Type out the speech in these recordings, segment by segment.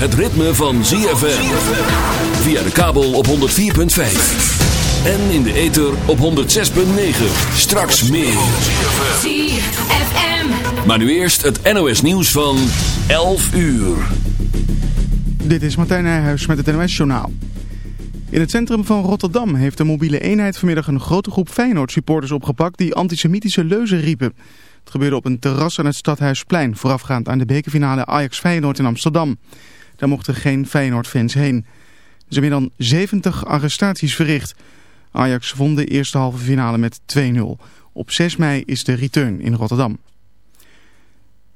het ritme van ZFM. Via de kabel op 104.5. En in de ether op 106.9. Straks meer. ZFM. Maar nu eerst het NOS nieuws van 11 uur. Dit is Martijn Nijhuis met het NOS Journaal. In het centrum van Rotterdam heeft de mobiele eenheid vanmiddag een grote groep Feyenoord-supporters opgepakt die antisemitische leuzen riepen. Het gebeurde op een terras aan het Stadhuisplein, voorafgaand aan de bekerfinale Ajax-Feyenoord in Amsterdam. Daar mochten geen Feyenoord-fans heen. Er zijn meer dan 70 arrestaties verricht. Ajax won de eerste halve finale met 2-0. Op 6 mei is de return in Rotterdam.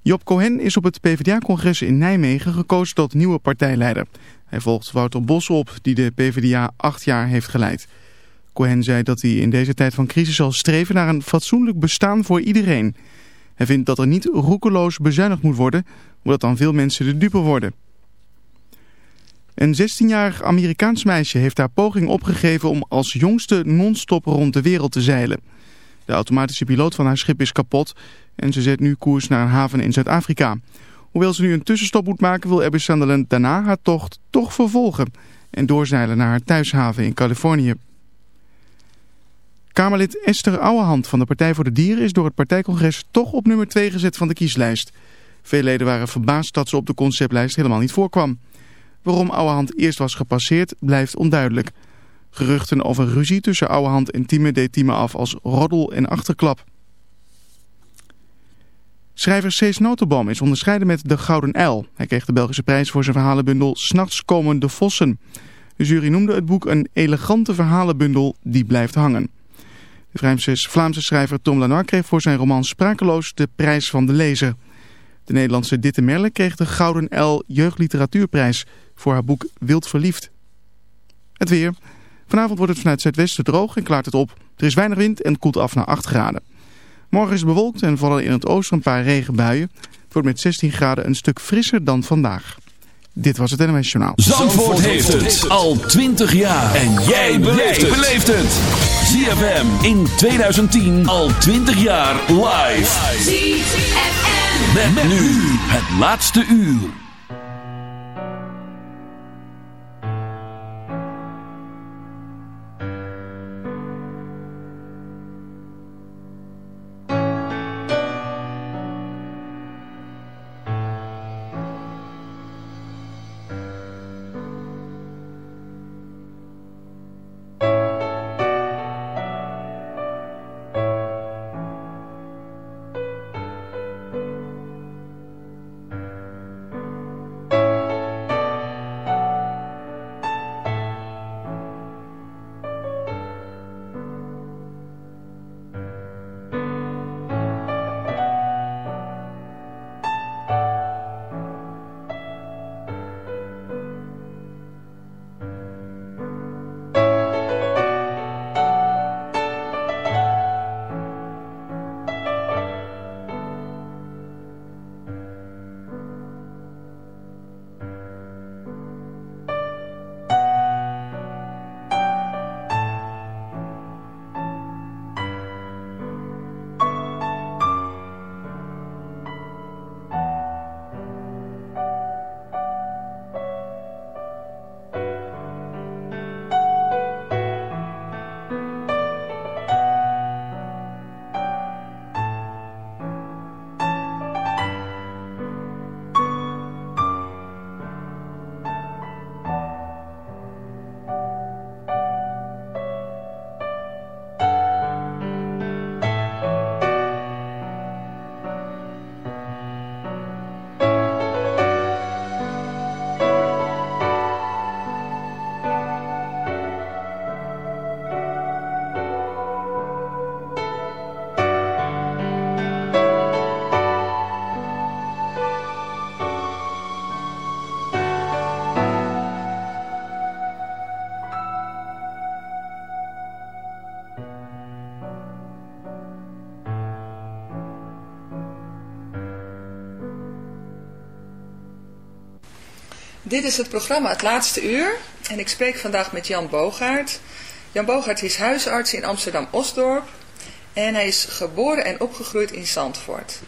Job Cohen is op het PvdA-congres in Nijmegen gekozen tot nieuwe partijleider. Hij volgt Wouter Bos op, die de PvdA acht jaar heeft geleid. Cohen zei dat hij in deze tijd van crisis zal streven naar een fatsoenlijk bestaan voor iedereen. Hij vindt dat er niet roekeloos bezuinigd moet worden, omdat dan veel mensen de dupe worden. Een 16-jarig Amerikaans meisje heeft haar poging opgegeven om als jongste non-stop rond de wereld te zeilen. De automatische piloot van haar schip is kapot en ze zet nu koers naar een haven in Zuid-Afrika. Hoewel ze nu een tussenstop moet maken wil Abby Sunderland daarna haar tocht toch vervolgen en doorzeilen naar haar thuishaven in Californië. Kamerlid Esther Ouwehand van de Partij voor de Dieren is door het partijcongres toch op nummer 2 gezet van de kieslijst. Veel leden waren verbaasd dat ze op de conceptlijst helemaal niet voorkwam. Waarom Ouwehand eerst was gepasseerd blijft onduidelijk. Geruchten over ruzie tussen Ouwehand en Tieme deed Tieme af als roddel en achterklap. Schrijver Cees Notenboom is onderscheiden met de Gouden Uil. Hij kreeg de Belgische prijs voor zijn verhalenbundel S'nachts komen de vossen. De jury noemde het boek een elegante verhalenbundel die blijft hangen. De Vlaamse schrijver Tom Lanois kreeg voor zijn roman Sprakeloos de prijs van de lezer. De Nederlandse Ditte Merle kreeg de Gouden Uil Jeugdliteratuurprijs voor haar boek Wild Verliefd. Het weer. Vanavond wordt het vanuit zuidwesten droog en klaart het op. Er is weinig wind en koelt af naar 8 graden. Morgen is het bewolkt en vallen in het oosten een paar regenbuien. Het wordt met 16 graden een stuk frisser dan vandaag. Dit was het NMS Journaal. Zandvoort, heeft het al 20 jaar. En jij beleeft het. ZFM in 2010 al 20 jaar live. ZFM. Met, nu het laatste uur. Dit is het programma Het Laatste Uur en ik spreek vandaag met Jan Bogaert. Jan Bogaert is huisarts in Amsterdam-Osdorp en hij is geboren en opgegroeid in Zandvoort.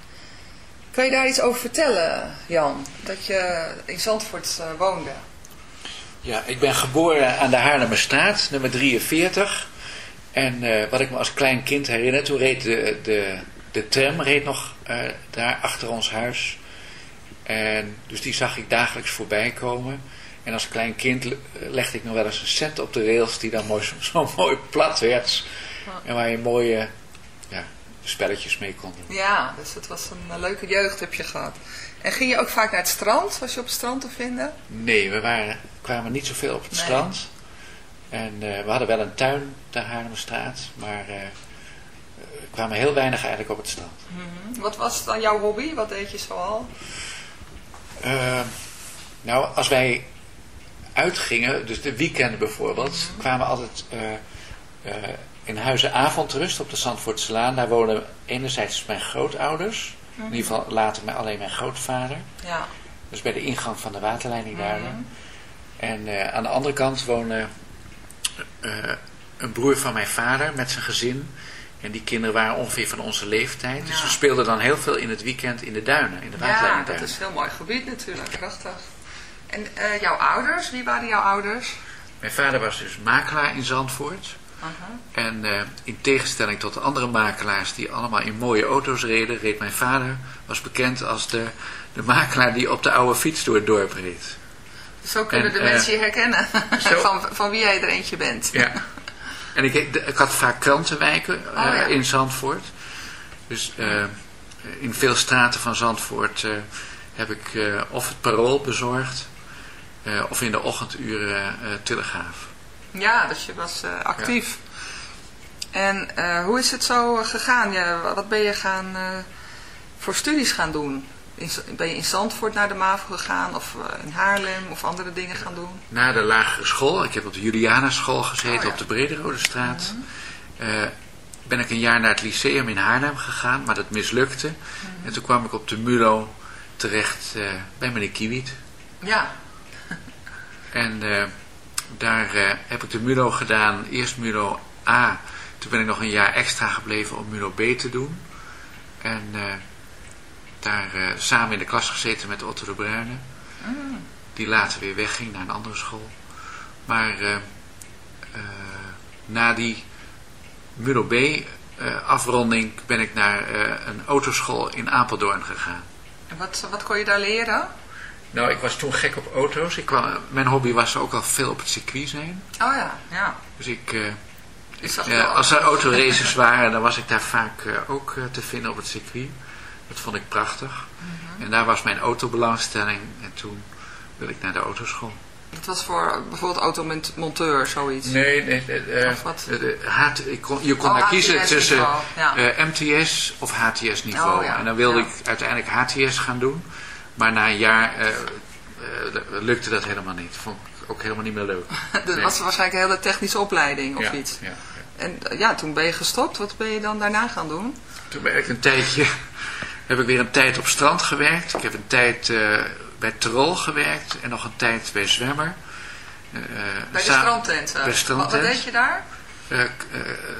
Kan je daar iets over vertellen, Jan? Dat je in Zandvoort uh, woonde. Ja, ik ben geboren aan de Haarlemmerstraat, nummer 43. En uh, wat ik me als klein kind herinner, toen reed de, de, de tram reed nog uh, daar achter ons huis. En dus die zag ik dagelijks voorbij komen. En als klein kind legde ik nog wel eens een cent op de rails die dan mooi, zo, mooi plat werd. En waar je mooie ja, spelletjes mee kon doen. Ja, dus het was een leuke jeugd heb je gehad. En ging je ook vaak naar het strand? Was je op het strand te vinden? Nee, we waren, kwamen niet zoveel op het nee. strand. En uh, we hadden wel een tuin, de Haarlemmerstraat, maar uh, we kwamen heel weinig eigenlijk op het strand. Mm -hmm. Wat was dan jouw hobby? Wat deed je zoal? Uh, nou, als wij uitgingen, dus de weekenden bijvoorbeeld, kwamen we altijd in Huizen Avondrust op de Zandvoortselaan. Daar wonen enerzijds mijn grootouders, in ieder geval later mijn, alleen mijn grootvader. Ja. Dus bij de ingang van de waterleiding daar. En uh, aan de andere kant woonde uh, een broer van mijn vader met zijn gezin. En die kinderen waren ongeveer van onze leeftijd. Ja. Dus we speelden dan heel veel in het weekend in de duinen, in de. Ja, dat is een heel mooi gebied natuurlijk, prachtig. En uh, jouw ouders, wie waren jouw ouders? Mijn vader was dus makelaar in Zandvoort. Uh -huh. En uh, in tegenstelling tot de andere makelaars die allemaal in mooie auto's reden, reed mijn vader, was bekend als de, de makelaar die op de oude fiets door het dorp reed. Zo kunnen en, de mensen je herkennen, zo, van, van wie jij er eentje bent. Ja. En ik, ik had vaak krantenwijken oh, ja. in Zandvoort. Dus uh, in veel straten van Zandvoort uh, heb ik of het parool bezorgd, of in de ochtenduren Telegraaf. Ja, dus je was actief. Ja. En hoe is het zo gegaan? Ja, wat ben je gaan, voor studies gaan doen? In, ben je in Zandvoort naar de MAVO gegaan of in Haarlem of andere dingen gaan doen? Na de lagere school. Ik heb op de Juliana school gezeten oh, ja. op de Brederode straat. Mm -hmm. uh, ben ik een jaar naar het lyceum in Haarlem gegaan, maar dat mislukte. Mm -hmm. En toen kwam ik op de MULO terecht uh, bij meneer Kiewiet. Ja. en uh, daar heb ik de MULO gedaan. Eerst MULO A. Toen ben ik nog een jaar extra gebleven om MULO B te doen. En daar uh, samen in de klas gezeten met Otto de Bruyne. Mm. Die later weer wegging naar een andere school. Maar uh, uh, na die Mulo B afronding ben ik naar een autoschool in Apeldoorn gegaan. En wat, wat kon je daar leren? Nou, ik was toen gek op auto's. Ik kwam, mijn hobby was ook al veel op het circuit zijn. Oh ja, ja. Dus ik... ik als er autoraces waren, dan was ik daar vaak ook te vinden op het circuit. Dat vond ik prachtig. Mm -hmm. En daar was mijn autobelangstelling. En toen wil ik naar de autoschool. Dat was voor bijvoorbeeld automonteur, zoiets? Nee, nee. Uh, of wat? Uh, ik kon, je kon oh, daar kiezen HTS tussen ja. uh, MTS of HTS niveau. Oh, ja. En dan wilde ja. ik uiteindelijk HTS gaan doen. Maar na een jaar lukte dat helemaal niet. Vond ik ook helemaal niet meer leuk. dat nee. was waarschijnlijk een hele technische opleiding of iets. Ja, en ja, toen ben je gestopt. Wat ben je dan daarna gaan doen? Toen ben ik een tijdje heb ik weer een tijd op strand gewerkt. Ik heb een tijd uh, bij Trol gewerkt en nog een tijd bij Zwemmer. Uh, bij de strandtent? Bij de strandtent. Wat, wat deed je daar? Uh,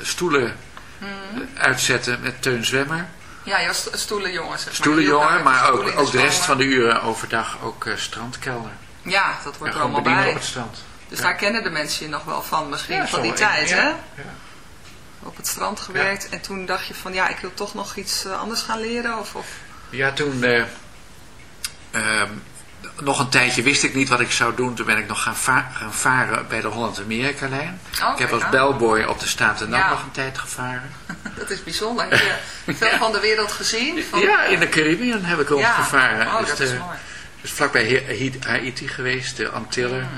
stoelen hmm. uitzetten met Teun Zwemmer. Ja, je was stoelenjongen zeg maar. Stoelenjongen, maar ook, ook de rest van de uren overdag ook strandkelder. Ja, dat wordt ja, er allemaal bij. op het strand. Dus ja. daar kennen de mensen je nog wel van misschien, ja, van die tijd hè? Ja. Op het strand gewerkt en toen dacht je van ja, ik wil toch nog iets uh, anders gaan leren? Of, of... Ja, toen uh, uh, nog een tijdje wist ik niet wat ik zou doen. Toen ben ik nog gaan, va gaan varen bij de Holland-Amerika-lijn. Oh, ik heb als bellboy op de Staten ja. nog een tijd gevaren. dat is bijzonder. Heb je veel ja. van de wereld gezien? Van... Ja, in de Caribbean heb ik ook gevaren. Oh, dus, dat is mooi. dus vlakbij Haiti geweest, de Antillen,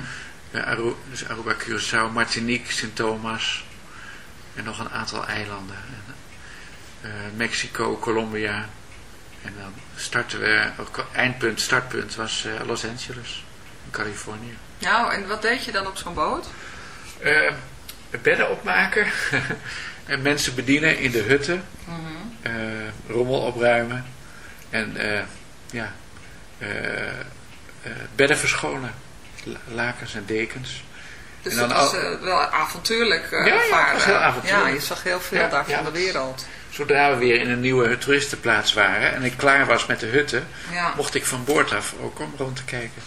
mm. Aru dus Aruba, Curaçao, Martinique, Sint Thomas en nog een aantal eilanden. En, uh, Mexico, Colombia. En dan starten we, eindpunt, startpunt was uh, Los Angeles, in Californië. Nou, en wat deed je dan op zo'n boot? Uh, bedden opmaken en mensen bedienen in de hutten, mm -hmm. uh, rommel opruimen en ja, bedden verschonen, lakens en dekens. Dus dat was al... wel avontuurlijk ja, ja, varen. heel avontuurlijk. Ja, je zag heel veel ja, daar van de wereld. zodra we weer in een nieuwe toeristenplaats waren en ik klaar was met de hutten, mocht ik van boord af ook om rond te kijken.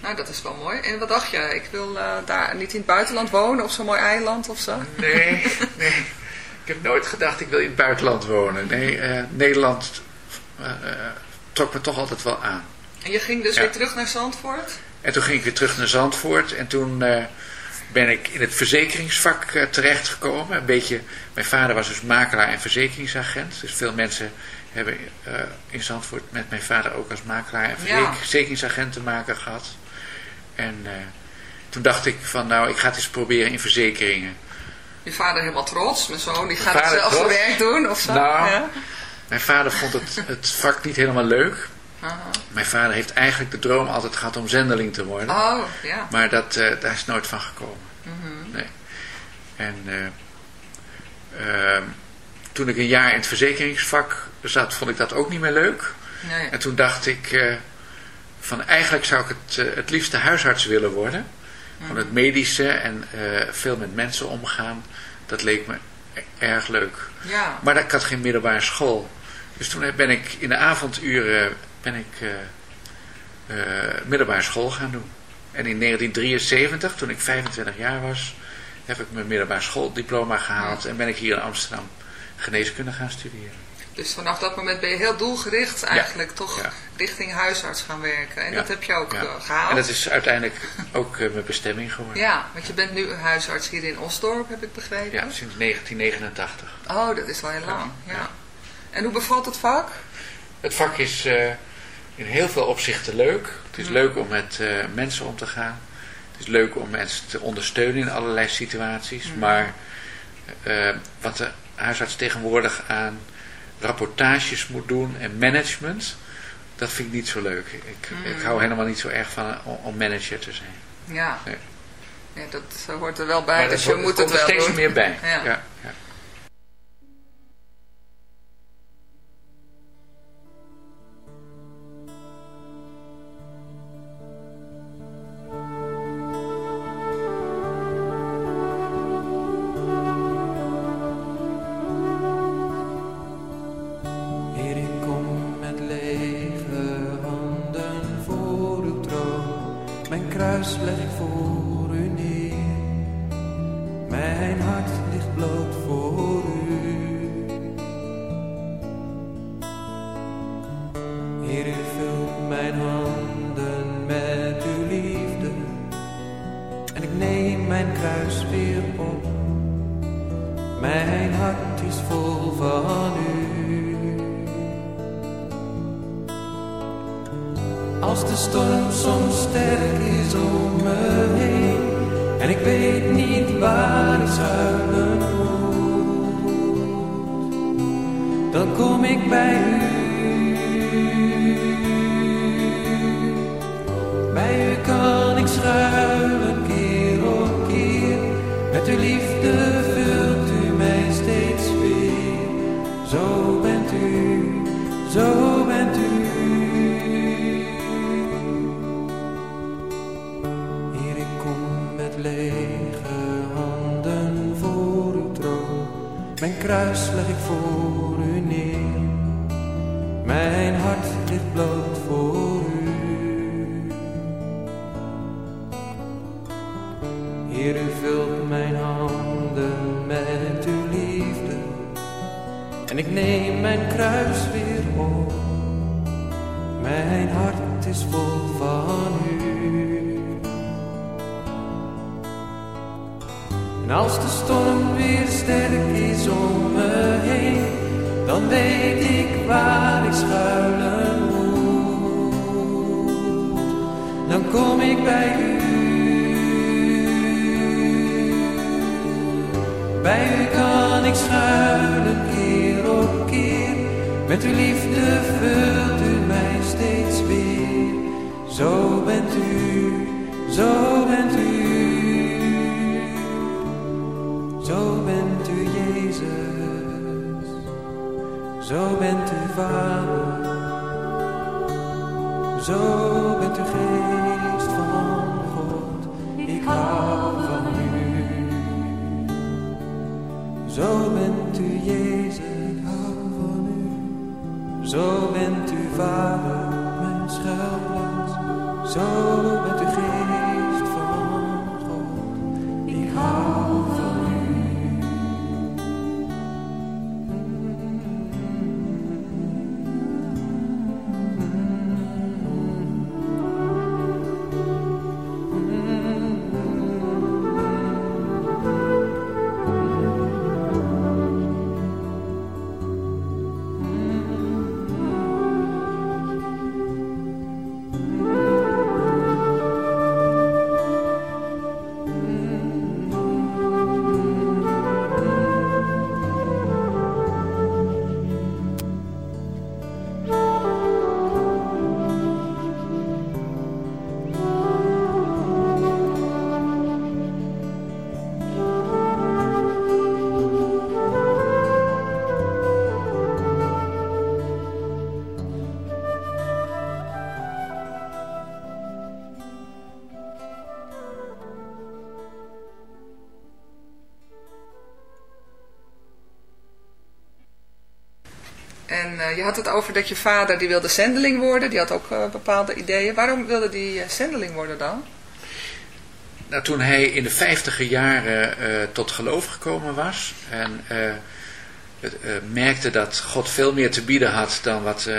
Nou, dat is wel mooi. En wat dacht je? Ik wil eh, daar niet in het buitenland wonen of zo'n mooi eiland of zo? Nee, nee. Ik heb nooit gedacht ik wil in het buitenland wonen. Nee, eh, Nederland eh, eh, trok me toch altijd wel aan. En je ging dus weer terug naar Zandvoort? En toen ging ik weer terug naar Zandvoort en toen eh, ben ik in het verzekeringsvak eh, terechtgekomen. Een beetje, mijn vader was dus makelaar en verzekeringsagent. Dus veel mensen hebben eh, in Zandvoort met mijn vader ook als makelaar en verzekeringsagent te maken gehad. En toen dacht ik van nou, ik ga het eens proberen in verzekeringen. Je vader helemaal trots, mijn zoon die gaat trots? werk doen of zo? Nou, Ja? Mijn vader vond het, het vak niet helemaal leuk. Mijn vader heeft eigenlijk de droom altijd gehad om zendeling te worden. Oh, ja. Maar dat, eh, daar is nooit van gekomen. Mhm. Nee. En eh, ehm, toen ik een jaar in het verzekeringsvak zat, vond ik dat ook niet meer leuk. Nee. En toen dacht ik eh, van eigenlijk zou ik het, het liefste huisarts willen worden. Van het medische en veel met mensen omgaan. Dat leek me erg leuk. Ja. Maar ik had geen middelbare school. Dus toen ben ik in de avonduren ben ik, eh, middelbare school gaan doen. En in 1973, toen ik 25 jaar was, heb ik mijn middelbare schooldiploma gehaald. En ben ik hier in Amsterdam geneeskunde gaan studeren. Dus vanaf dat moment ben je heel doelgericht eigenlijk toch Ja. richting huisarts gaan werken. En Ja. dat heb je ook Ja. eh, gehaald. En dat is uiteindelijk ook mijn bestemming geworden. Ja, want je bent nu huisarts hier in Osdorp, heb ik begrepen. Ja, sinds 1989. Oh, dat is wel heel lang. Ja. Ja. En hoe bevalt het vak? Het vak is in heel veel opzichten leuk. Het is leuk om met eh, mensen om te gaan. Het is leuk om mensen te ondersteunen in allerlei situaties. Maar eh, wat de huisarts tegenwoordig aan rapportages moet doen en management, dat vind ik niet zo leuk. Ik, ik hou helemaal niet zo erg van om, om manager te zijn. Ja. Nee. dat eh, hoort er wel bij, Maar dus dat je moet het komt er wel steeds meer bij. Ja. Ja, ja. Mijn kruis Zo bent u vader, zo bent u geest van God, ik hou van u. Zo bent u Jezus, ik hou van u. Zo bent u vader, mijn schuilplaats, zo je had het over dat je vader die wilde zendeling worden. Die had ook eh, bepaalde ideeën. Waarom wilde die eh, zendeling worden dan? Nou, toen hij in de vijftiger jaren eh, tot geloof gekomen was en merkte dat God veel meer te bieden had dan wat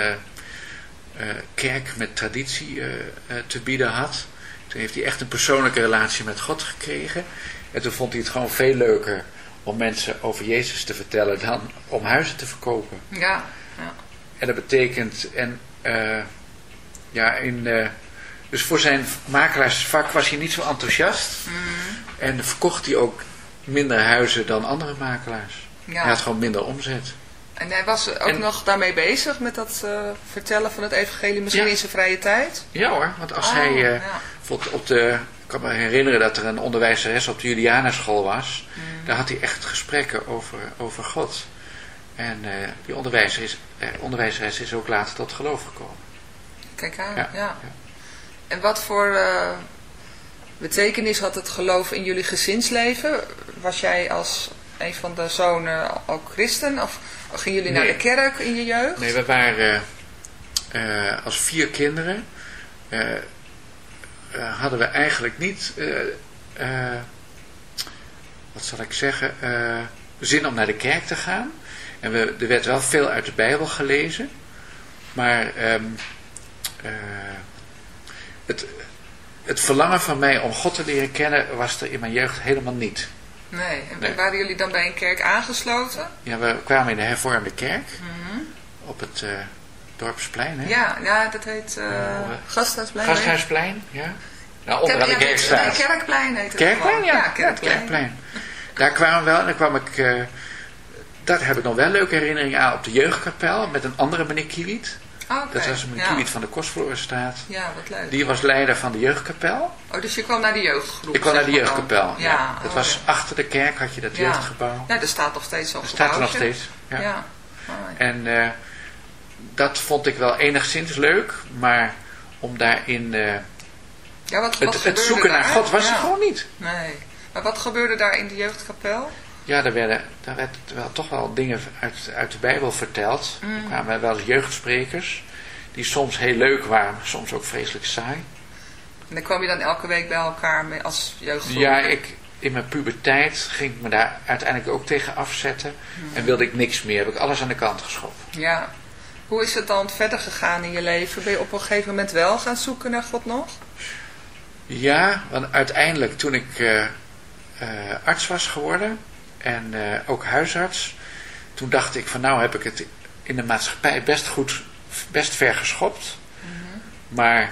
kerk met traditie te bieden had. Toen heeft hij echt een persoonlijke relatie met God gekregen. En toen vond hij het gewoon veel leuker om mensen over Jezus te vertellen dan om huizen te verkopen. Ja, ja. En dat betekent, en eh, ja, in, eh, dus voor zijn makelaarsvak was hij niet zo enthousiast. En verkocht hij ook minder huizen dan andere makelaars. ja. Hij had gewoon minder omzet. En hij was ook En- nog daarmee bezig met dat eh, vertellen van het evangelie, misschien Ja. in zijn vrije tijd? Ja hoor, want als Oh, hij, ja. bijvoorbeeld op de, ik kan me herinneren dat er een onderwijzeres op de Julianaschool was. Mm. Daar had hij echt gesprekken over, over God. En eh, die onderwijzeres, eh, onderwijzeres is ook later tot geloof gekomen. Kijk aan, Ja, ja. En wat voor eh, betekenis had het geloof in jullie gezinsleven? Was jij als een van de zonen ook christen? Of gingen jullie naar de kerk in je jeugd? Nee, we waren als vier kinderen. hadden we eigenlijk niet, wat zal ik zeggen, zin om naar de kerk te gaan. En we, er werd wel veel uit de Bijbel gelezen. Maar ehm, eh, het, het verlangen van mij om God te leren kennen was er in mijn jeugd helemaal niet. Nee. En Nee. waren jullie dan bij een kerk aangesloten? Ja, we kwamen in de hervormde kerk op het eh, dorpsplein. Hè? Mhm. Ja, ja, dat heet Eh, Gasthuisplein. Gasthuisplein, ja. Nou, onderaan de Kerkstraat. nee, Kerkplein heet het Kerkplein, ja. Ja, Kerkplein. Daar kwamen we wel en dan kwam ik... daar heb ik nog wel leuke herinneringen aan op de jeugdkapel met een andere meneer Kiewiet. Oké, Dat was meneer ja. Van de Kostverlorenstraat. Ja, wat leuk. Die was leider van de jeugdkapel. Oh, dus je kwam naar de jeugdgroep? Ik kwam naar de jeugdkapel. Ja, Ja, Dat oh, was ja. achter de kerk had je dat jeugdgebouw. Ja, er staat nog steeds zo'n Dat staat er nog steeds. Ja. En eh, dat vond ik wel enigszins leuk, maar om daarin eh, ja, wat, wat het, het zoeken naar daar? God was er gewoon niet. Nee. Maar wat gebeurde daar in de jeugdkapel? Ja, daar, werden, daar werd wel toch wel dingen uit, uit de Bijbel verteld. Mm. Er kwamen wel jeugdsprekers, die soms heel leuk waren, maar soms ook vreselijk saai. En dan kwam je dan elke week bij elkaar mee als jeugdgroep? Ja, ik, in mijn puberteit ging ik me daar uiteindelijk ook tegen afzetten. Mm. En wilde ik niks meer, heb ik alles aan de kant geschoven. Ja. Hoe is het dan verder gegaan in je leven? Ben je op een gegeven moment wel gaan zoeken naar God nog? Ja, want uiteindelijk toen ik eh, eh, arts was geworden en eh, ook huisarts, toen dacht ik van nou heb ik het in de maatschappij best goed, best ver geschopt. Maar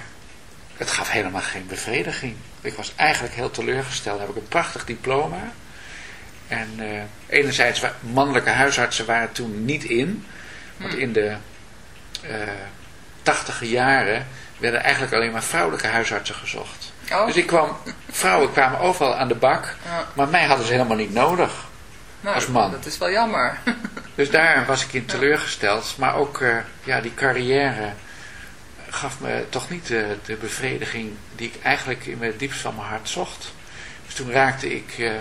het gaf helemaal geen bevrediging. Ik was eigenlijk heel teleurgesteld. Dan heb ik een prachtig diploma. En eh, enerzijds, mannelijke huisartsen waren toen niet in. Want in de eh tachtige jaren werden eigenlijk alleen maar vrouwelijke huisartsen gezocht. Oh, Dus ik kwam, vrouwen kwamen overal aan de bak, Ja. maar mij hadden ze helemaal niet nodig. Nou, als man. Dat is wel jammer. Dus daar was ik in teleurgesteld. Maar ook eh, ja, die carrière gaf me toch niet de, de bevrediging die ik eigenlijk in het diepst van mijn hart zocht. Dus toen raakte ik eh,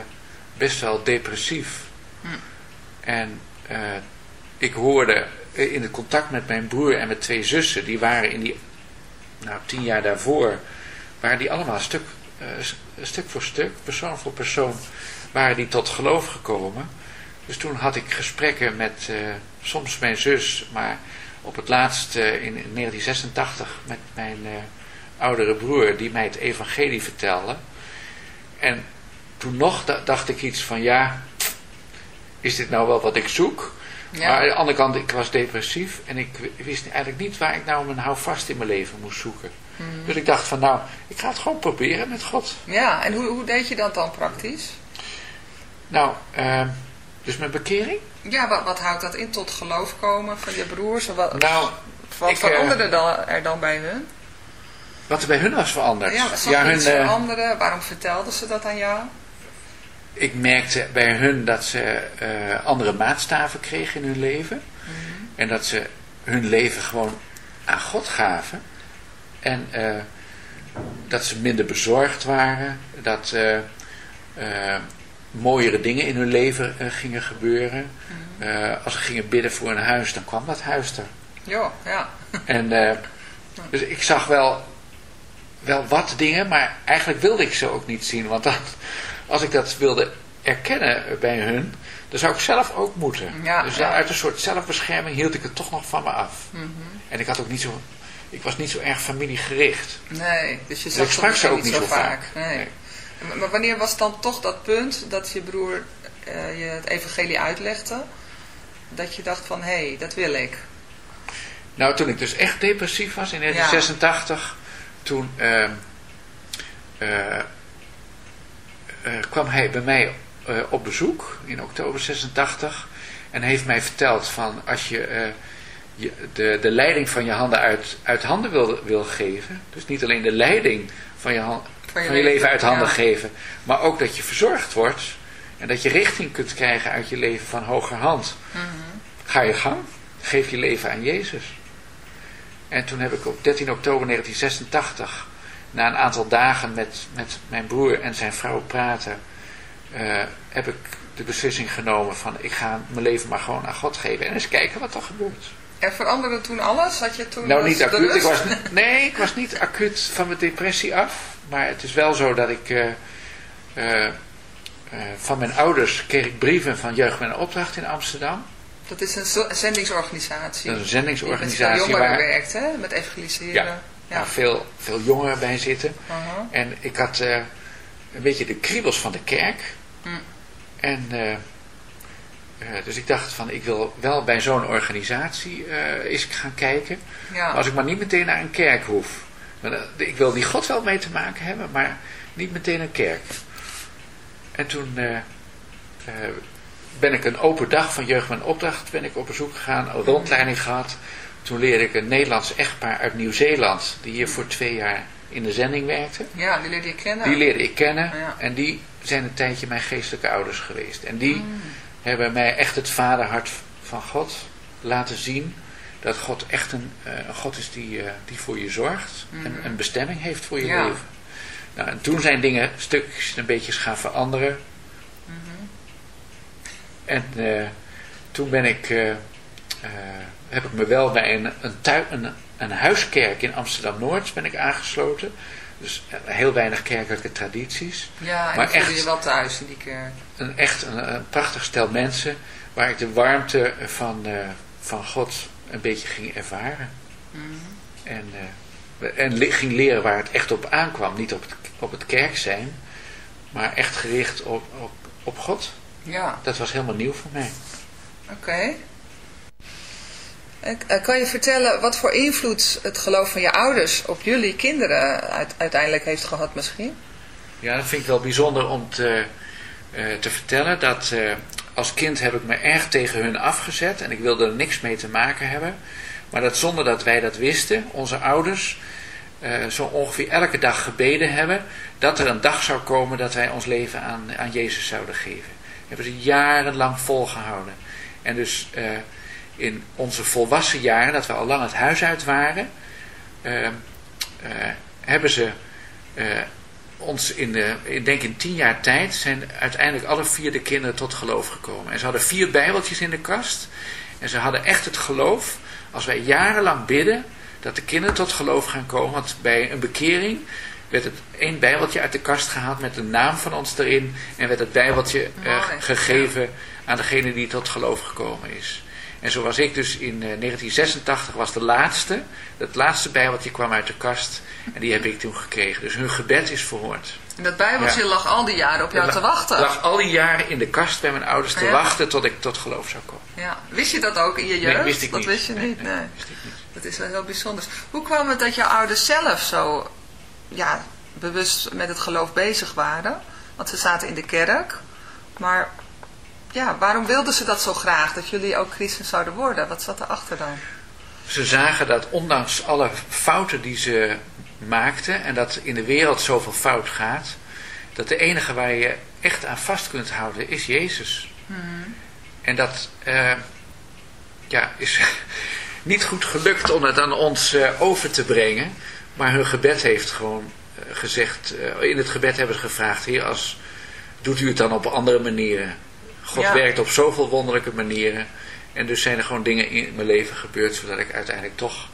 best wel depressief. En eh, ik hoorde eh, in het contact met mijn broer en met twee zussen. Die waren in die, nou tien jaar daarvoor, waren die allemaal stuk, uh, stuk voor stuk, persoon voor persoon, waren die tot geloof gekomen. Dus toen had ik gesprekken met uh, soms mijn zus, maar op het laatst in, in, 1986 met mijn oudere broer, die mij het evangelie vertelde. En toen nog dacht ik iets van, ja, is dit nou wel wat ik zoek? Maar aan de andere kant, ik was depressief en ik wist eigenlijk niet waar ik nou mijn houvast in mijn leven moest zoeken. Mhm. Dus ik dacht van nou, ik ga het gewoon proberen met God. Ja, en hoe, hoe deed je dat dan praktisch? Nou, uh, dus met bekering? Ja, wat, wat houdt dat in? Tot geloof komen van je broers? Wat, nou, wat veranderde uh, dan, er dan bij hun? Wat er bij hun was veranderd? Ja, wat ja, hun, veranderen? Waarom vertelden ze dat aan jou? ik merkte bij hun dat ze uh, andere maatstaven kregen in hun leven. Mhm. En dat ze hun leven gewoon aan God gaven. En uh, dat ze minder bezorgd waren. Dat uh, mooiere dingen in hun leven gingen gebeuren. Mhm. als ze gingen bidden voor een huis, dan kwam dat huis er. Ja, ja. En dus ik zag wel, wel wat dingen, maar eigenlijk wilde ik ze ook niet zien. Want dat, als ik dat wilde erkennen bij hun, dan zou ik zelf ook moeten. Ja, dus uit een soort zelfbescherming hield ik het toch nog van me af. Mhm. En ik had ook niet zo, ik was niet zo erg familiegericht. Nee, dus je dus zag ik sprak ze ook niet zo, vaak. Nee. Maar wanneer was dan toch dat punt dat je broer uh, je het evangelie uitlegde? Dat je dacht van, hé, hey, dat wil ik. Nou, toen ik dus echt depressief was in 1986, toen... Uh, uh, kwam hij bij mij op bezoek in oktober 86 en heeft mij verteld van als je, je de, de leiding van je handen uit, uit handen wil, wil geven, dus niet alleen de leiding van je, hand, van je, van je leven, leven, uit handen ja. geven, maar ook dat je verzorgd wordt en dat je richting kunt krijgen uit je leven van hogerhand. Mm -hmm. Ga je gang, geef je leven aan Jezus. En toen heb ik op 13 oktober 1986 na een aantal dagen met, met mijn broer en zijn vrouw praten, uh, heb ik de beslissing genomen van ik ga mijn leven maar gewoon aan God geven en eens kijken wat er gebeurt. En veranderde toen alles? Had je toen nou, niet acuut. Ik was, nee, ik was niet acuut van mijn depressie af. Maar het is wel zo dat ik... Uh, uh, van mijn ouders kreeg ik brieven van Jeugd met een Opdracht in Amsterdam. Dat is een zendingsorganisatie. Dat is een zendingsorganisatie. Die met jongeren waar... werkt, hè? Met evangeliseren. Ja, ja. waar veel, veel jongeren bij zitten. Uh -huh. En ik had uh, een beetje de kriebels van de kerk. Mm. En uh, dus ik dacht van ik wil wel bij zo'n organisatie eens gaan kijken. Ja. Als ik maar niet meteen naar een kerk hoef. Ik wil die God wel mee te maken hebben, maar niet meteen een kerk. En toen ben ik een open dag van Jeugd met Opdracht ben ik op bezoek gegaan, een rondleiding gehad. Toen leerde ik een Nederlands echtpaar uit Nieuw-Zeeland, die hier voor twee jaar in de zending werkte. Ja, die leerde ik kennen. Die leerde ik kennen ja. en die zijn een tijdje mijn geestelijke ouders geweest. En die mm. hebben mij echt het vaderhart van God laten zien. Dat God echt een, uh, een God is die, uh, die voor je zorgt mm. en een bestemming heeft voor je ja. leven. Nou, en toen zijn dingen stukjes een beetje gaan veranderen. Mm -hmm. En uh, toen ben ik heb ik me wel bij een, een, een, een huiskerk in Amsterdam-Noord ben ik aangesloten. Dus heel weinig kerkelijke tradities. Ja, en maar echt, je wel thuis in die kerk. Een, echt een, een, prachtig stel mensen waar ik de warmte van, van God een beetje ging ervaren. Mm -hmm. En, uh, en ging leren waar het echt op aankwam. Niet op het, op het kerk zijn, maar echt gericht op, op, op God. Ja. Dat was helemaal nieuw voor mij. Oké. Okay. Kan je vertellen wat voor invloed het geloof van je ouders op jullie kinderen uiteindelijk heeft gehad misschien? Ja, dat vind ik wel bijzonder om te, uh, te vertellen. Dat uh, als kind heb ik me erg tegen hun afgezet en ik wilde er niks mee te maken hebben. Maar dat zonder dat wij dat wisten, onze ouders, uh, zo ongeveer elke dag gebeden hebben, dat er een dag zou komen dat wij ons leven aan, aan Jezus zouden geven. Dat hebben ze jarenlang volgehouden. En dus in onze volwassen jaren, dat we al lang het huis uit waren, uh, hebben ze ons in de, ik denk in tien jaar tijd, zijn uiteindelijk alle vier de kinderen tot geloof gekomen. En ze hadden vier bijbeltjes in de kast. En ze hadden echt het geloof, als wij jarenlang bidden, dat de kinderen tot geloof gaan komen. Want bij een bekering werd het één bijbeltje uit de kast gehaald met de naam van ons erin. En werd het bijbeltje uh, gegeven aan degene die tot geloof gekomen is. En zo was ik dus in 1986 was de laatste. Het laatste bijbeltje kwam uit de kast. En die heb ik toen gekregen. Dus hun gebed is verhoord. En dat bijbeltje lag al die jaren op jou lag, te wachten? lag al die jaren in de kast bij mijn ouders te wachten tot ik tot geloof zou komen. Ja. Wist je dat ook in je jeugd? Nee, wist ik dat niet. wist je niet, nee. nee. Wist ik niet. Dat is wel heel bijzonder. Hoe kwam het dat jouw ouders zelf zo ja, bewust met het geloof bezig waren? Want ze zaten in de kerk. Maar ja, waarom wilden ze dat zo graag? Dat jullie ook christen zouden worden? Wat zat erachter dan? Ze zagen dat ondanks alle fouten die ze maakten en dat in de wereld zoveel fout gaat, dat de enige waar je echt aan vast kunt houden is Jezus. Hmm. En dat uh, ja, is niet goed gelukt om het aan ons uh, over te brengen, maar hun gebed heeft gewoon uh, gezegd, in het gebed hebben ze gevraagd, Heer, als doet u het dan op andere manieren? God ja. werkt op zoveel wonderlijke manieren. En dus zijn er gewoon dingen in mijn leven gebeurd, zodat ik uiteindelijk toch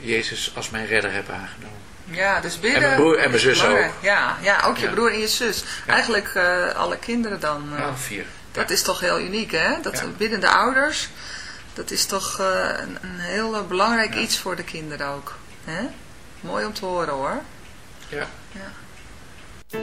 Jezus als mijn redder heb aangenomen. Ja, dus bidden. En mijn broer en mijn zus ook. Ja, ja ook je ja. broer en je zus. Ja. Eigenlijk uh, alle kinderen dan. Uh, ja, vier. Dat is toch heel uniek, hè? Dat biddende ouders, dat is toch uh, een, een, heel belangrijk iets voor de kinderen ook. Hè? Mooi om te horen hoor. Ja. ja.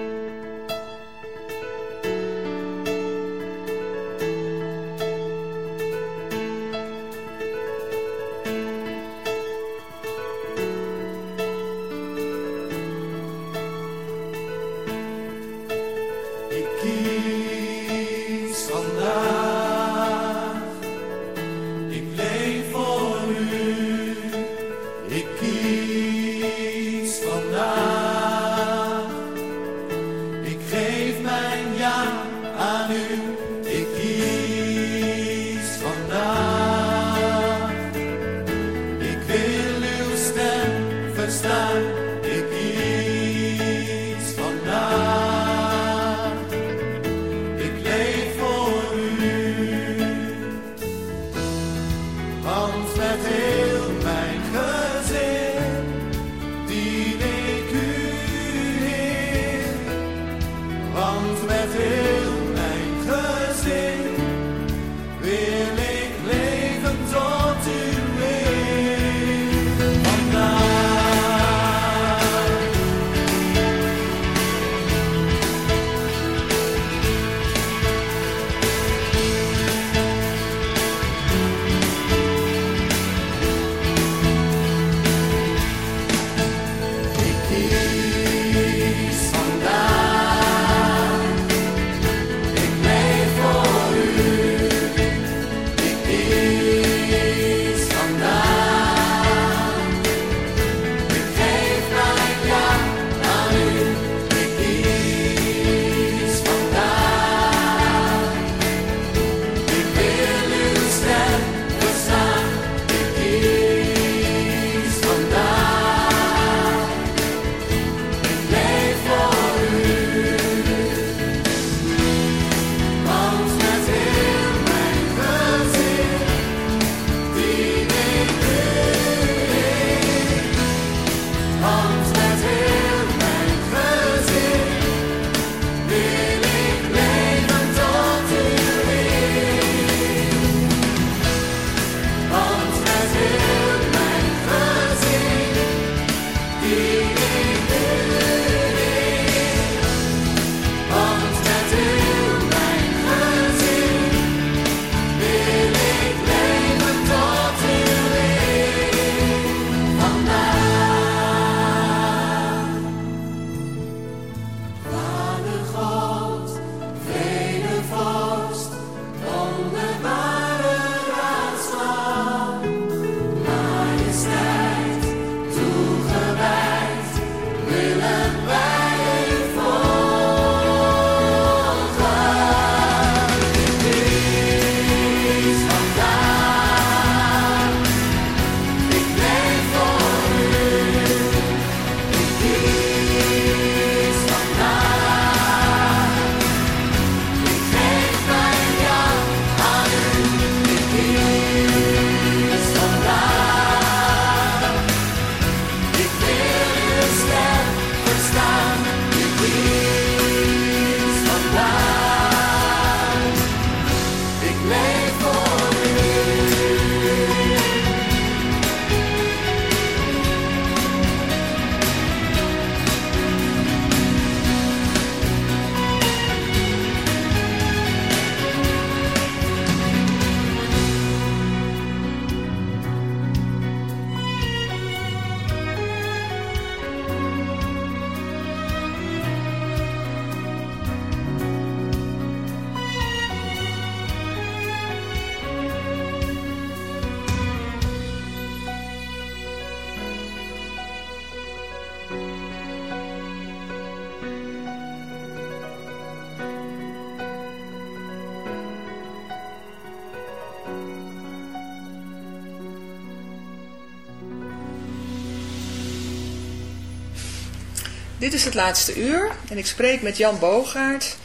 Dit is het laatste uur en ik spreek met Jan Bogaert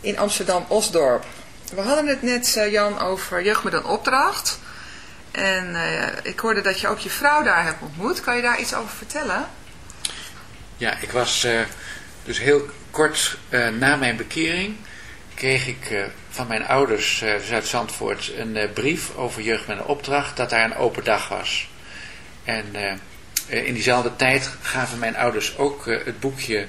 in Amsterdam-Osdorp. We hadden het net, eh, Jan, over jeugd met een opdracht. En uh, ik hoorde dat je ook je vrouw daar hebt ontmoet. Kan je daar iets over vertellen? Ja, ik was uh, dus heel kort na mijn bekering... kreeg ik van mijn ouders dus uit Zandvoort een brief over jeugd met een opdracht... dat daar een open dag was. En eh, in diezelfde tijd gaven mijn ouders ook eh, het boekje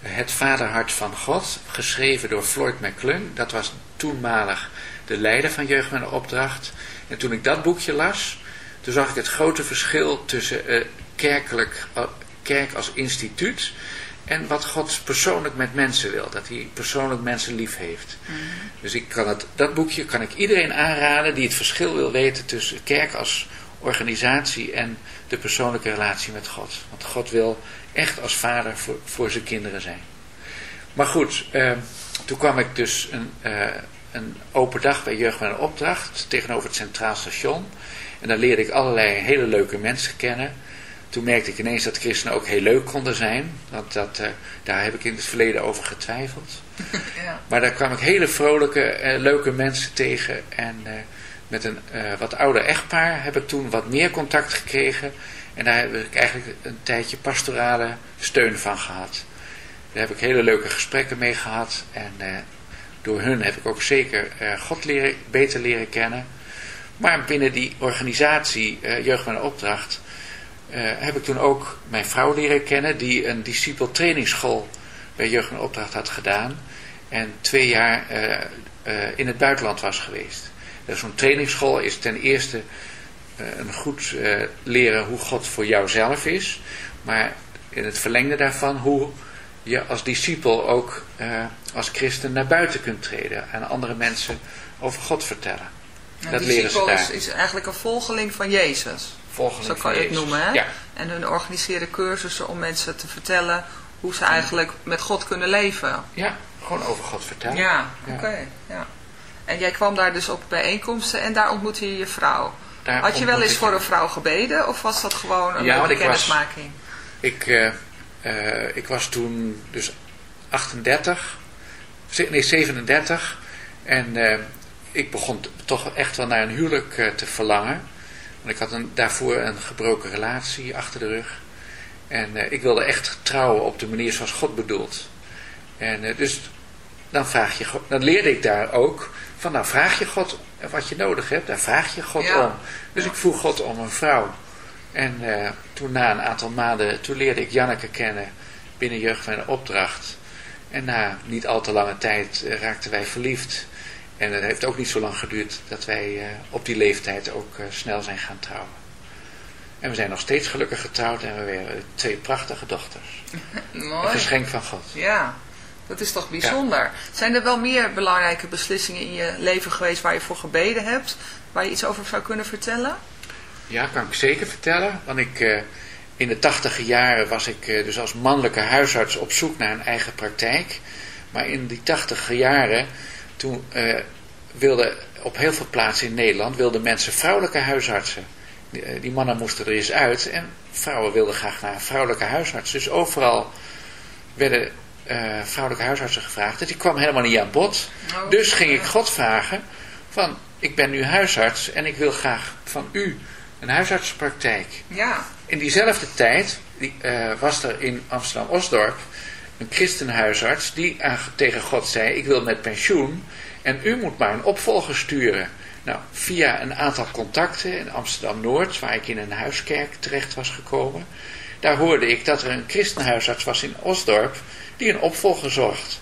Het Vaderhart van God, geschreven door Floyd McClung. Dat was toenmalig de leider van Jeugd met een Opdracht. En toen ik dat boekje las, toen zag ik het grote verschil tussen kerkelijk, kerk als instituut en wat God persoonlijk met mensen wil. Dat hij persoonlijk mensen lief heeft. Mhm. Dus ik kan het, dat boekje kan ik iedereen aanraden die het verschil wil weten tussen kerk als organisatie en de persoonlijke relatie met God. Want God wil echt als vader voor, voor zijn kinderen zijn. Maar goed, eh, toen kwam ik dus een, uh, een open dag bij Jeugd met een Opdracht tegenover het Centraal Station. En daar leerde ik allerlei hele leuke mensen kennen. Toen merkte ik ineens dat christenen ook heel leuk konden zijn. Want dat, uh, daar heb ik in het verleden over getwijfeld. Ja. Maar daar kwam ik hele vrolijke, leuke mensen tegen. En met een uh, wat ouder echtpaar heb ik toen wat meer contact gekregen. En daar heb ik eigenlijk een tijdje pastorale steun van gehad. Daar heb ik hele leuke gesprekken mee gehad. En uh, door hun heb ik ook zeker uh, God leren, beter leren kennen. Maar binnen die organisatie Jeugd met Opdracht heb ik toen ook mijn vrouw leren kennen. Die een discipel trainingsschool bij Jeugd met Opdracht had gedaan. En twee jaar in het buitenland was geweest. Zo'n trainingsschool is ten eerste uh, een goed uh, leren hoe God voor jou zelf is. Maar in het verlengde daarvan hoe je als discipel ook uh, als christen naar buiten kunt treden. En andere mensen over God vertellen. dat leren ze daar. Is, is eigenlijk een volgeling van Jezus. Volgeling Zo kan je het noemen. Hè? Ja. En hun organiseren cursussen om mensen te vertellen hoe ze eigenlijk met God kunnen leven. Ja, gewoon over God vertellen. Ja, oké. ja. En jij kwam daar dus op bijeenkomsten en daar ontmoette je je vrouw. Had je wel eens voor een vrouw gebeden of was dat gewoon een ja, kennismaking? ik, uh, uh, ik was toen dus 38, nee 37 en uh, ik begon toch echt wel naar een huwelijk te verlangen. Want ik had een, daarvoor een gebroken relatie achter de rug. En ik wilde echt trouwen op de manier zoals God bedoelt. En dus dan, vraag je, dan leerde ik daar ook van nou vraag je God wat je nodig hebt, daar vraag je God om. Dus ik vroeg God om een vrouw. En uh, toen na een aantal maanden, toen leerde ik Janneke kennen binnen Jeugd van een Opdracht. En na niet al te lange tijd uh, raakten wij verliefd. En het heeft ook niet zo lang geduurd dat wij uh, op die leeftijd ook snel zijn gaan trouwen. En we zijn nog steeds gelukkig getrouwd en we hebben twee prachtige dochters. Mooi. Een geschenk van God. Ja, dat is toch bijzonder. Zijn er wel meer belangrijke beslissingen in je leven geweest waar je voor gebeden hebt? Waar je iets over zou kunnen vertellen? Ja, kan ik zeker vertellen. Want ik, uh, in de tachtige jaren was ik uh, dus als mannelijke huisarts op zoek naar een eigen praktijk. Maar in die tachtige jaren, toen uh, wilden op heel veel plaatsen in Nederland, wilden mensen vrouwelijke huisartsen. Die, die mannen moesten er eens uit en vrouwen wilden graag naar een vrouwelijke huisarts. Dus overal werden uh, vrouwelijke huisartsen gevraagd. En die kwam helemaal niet aan bod. Oh. Dus ging ik God vragen van, ik ben nu huisarts en ik wil graag van u een huisartsenpraktijk. Ja. In diezelfde tijd die, uh, was er in Amsterdam-Osdorp een christenhuisarts die aan, tegen God zei, ik wil met pensioen en u moet maar een opvolger sturen. Nou, via een aantal contacten in Amsterdam-Noord, waar ik in een huiskerk terecht was gekomen, daar hoorde ik dat er een christenhuisarts was in Osdorp die een opvolger zocht.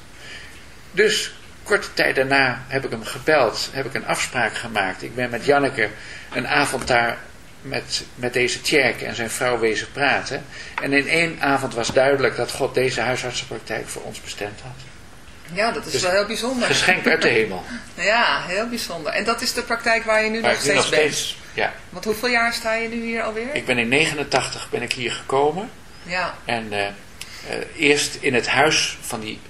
Dus korte tijd daarna heb ik hem gebeld, heb ik een afspraak gemaakt. Ik ben met Janneke een avond daar met, met deze Tjerk en zijn vrouw wezen praten. En in één avond was duidelijk dat God deze huisartsenpraktijk voor ons bestemd had. Ja, dat is dus wel heel bijzonder. Geschenk uit de hemel. ja, heel bijzonder. En dat is de praktijk waar je nu nog steeds nog bent? ja. Want hoeveel jaar sta je nu hier alweer? Ik ben in 89 ben ik hier gekomen. Ja. En uh, eerst in het huis van die,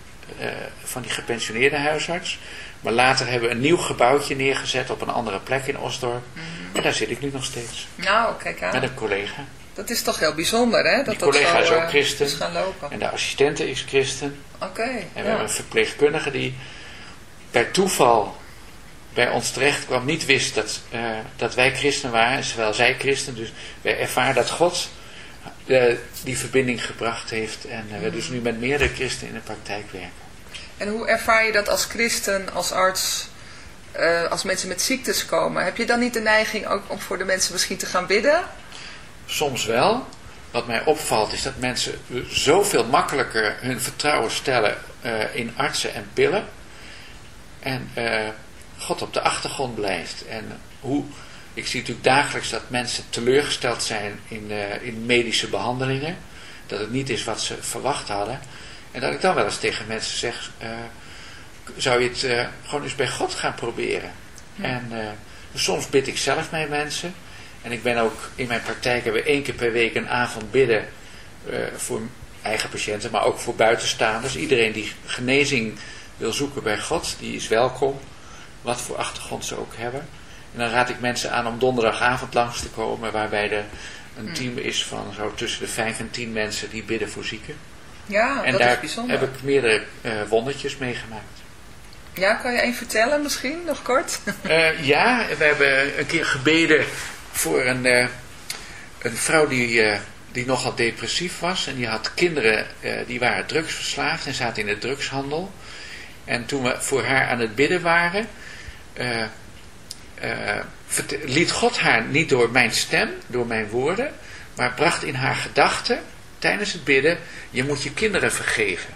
uh, van die gepensioneerde huisarts. Maar later hebben we een nieuw gebouwtje neergezet op een andere plek in Osdorp. Mm -hmm. En daar zit ik nu nog steeds. Nou, kijk aan. Met een collega. Dat is toch heel bijzonder, hè? Dat Die dat collega zo, is ook eh, christen. is gaan lopen. En de assistente is christen. Oké, En we ja. hebben een verpleegkundige die bij toeval bij ons terecht kwam, niet wist dat, eh, dat wij christen waren, zowel zij christen. Dus wij ervaren dat God eh, die verbinding gebracht heeft en we dus nu met meerdere christenen in de praktijk werken. En hoe ervaar je dat als christen, als arts, eh, als mensen met ziektes komen? Heb je dan niet de neiging ook om voor de mensen misschien te gaan bidden? Soms wel. Wat mij opvalt is dat mensen zoveel makkelijker hun vertrouwen stellen eh, in artsen en pillen. En God op de achtergrond blijft. En hoe, ik zie natuurlijk dagelijks dat mensen teleurgesteld zijn in, eh, in medische behandelingen. Dat het niet is wat ze verwacht hadden. En dat ik dan wel eens tegen mensen zeg, eh, zou je het eh, gewoon eens bij God gaan proberen. En soms bid ik zelf met mensen. En ik ben ook in mijn praktijk hebben we één keer per week een avond bidden voor eigen patiënten, maar ook voor buitenstaanders. Iedereen die genezing wil zoeken bij God, die is welkom, wat voor achtergrond ze ook hebben. En dan raad ik mensen aan om donderdagavond langs te komen, waarbij er een team is van zo tussen de vijf en tien mensen die bidden voor zieken. Ja, en dat daar is bijzonder. heb ik meerdere eh, wondertjes meegemaakt. Ja, kan je één vertellen misschien, nog kort? Eh, ja, we hebben een keer gebeden voor een, eh, een vrouw die, die nogal depressief was. En die had kinderen die waren drugsverslaafd en zaten in de drugshandel. En toen we voor haar aan het bidden waren, liet God haar niet door mijn stem, door mijn woorden, maar bracht in haar gedachten tijdens het bidden, je moet je kinderen vergeven.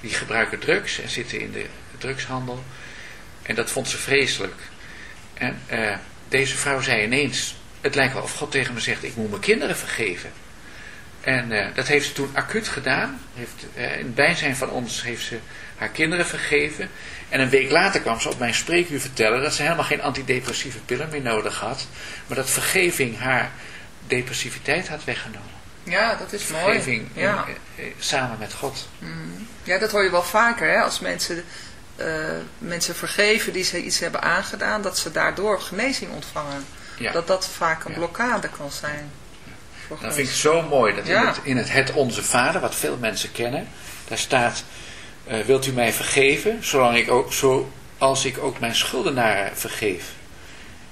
Die gebruiken drugs en zitten in de drugshandel. En dat vond ze vreselijk. En eh, deze vrouw zei ineens, het lijkt wel of God tegen me zegt, ik moet mijn kinderen vergeven. En eh, dat heeft ze toen acuut gedaan. Heeft, eh, in het bijzijn van ons heeft ze haar kinderen vergeven. En een week later kwam ze op mijn spreekuur vertellen dat ze helemaal geen antidepressieve pillen meer nodig had. Maar dat vergeving haar depressiviteit had weggenomen. Ja, dat is mooi. Vergeving Ja. eh, samen met God. ja, dat hoor je wel vaker, hè? Als mensen, eh, mensen vergeven die ze iets hebben aangedaan, dat ze daardoor genezing ontvangen. Ja. Dat dat vaak een Ja. blokkade kan zijn. Dan vind ik zo mooi dat in, Ja. het, in het Het Onze Vader, wat veel mensen kennen, daar staat, eh, wilt u mij vergeven, zolang ik ook, zoals ik ook mijn schuldenaren vergeef.